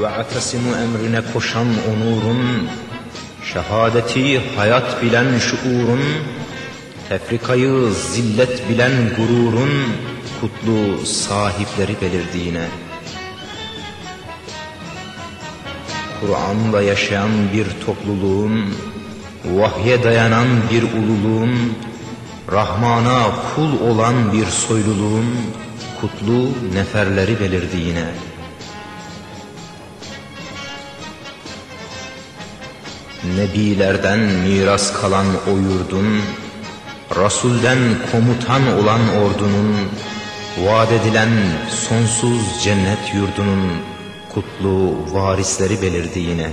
ve atesimu emrine koşan onurun, şehadeti hayat bilen şuurun, tefrikayı zillet bilen gururun, kutlu sahipleri belirdiğine. Kur'an'la yaşayan bir topluluğun, vahye dayanan bir ululuğun, Rahman'a kul olan bir soyluluğun, kutlu neferleri belirdiğine. Nebilerden miras kalan o yurdun, Rasulden komutan olan ordunun, vaat edilen sonsuz cennet yurdunun kutlu varisleri belirdiğine.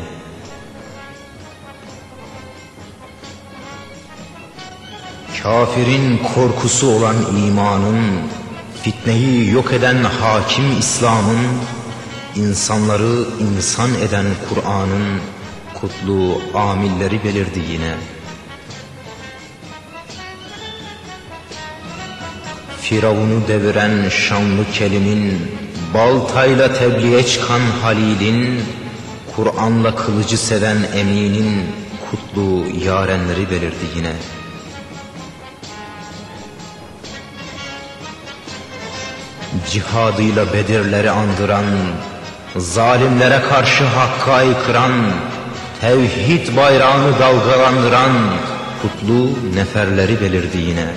Kafirin korkusu olan imanın, fitneyi yok eden hakim İslam'ın, insanları insan eden Kur'an'ın kutlu amilleri belirdi yine. Firavun'u deviren şanlı kelimin, baltayla tebliğe çıkan Halil'in, Kur'an'la kılıcı seven eminin kutlu yarenleri belirdi yine. Cihadıyla Bedirleri andıran, zalimlere karşı hakka aykıran, tevhid bayrağını dalgalandıran kutlu neferleri belirdi yine.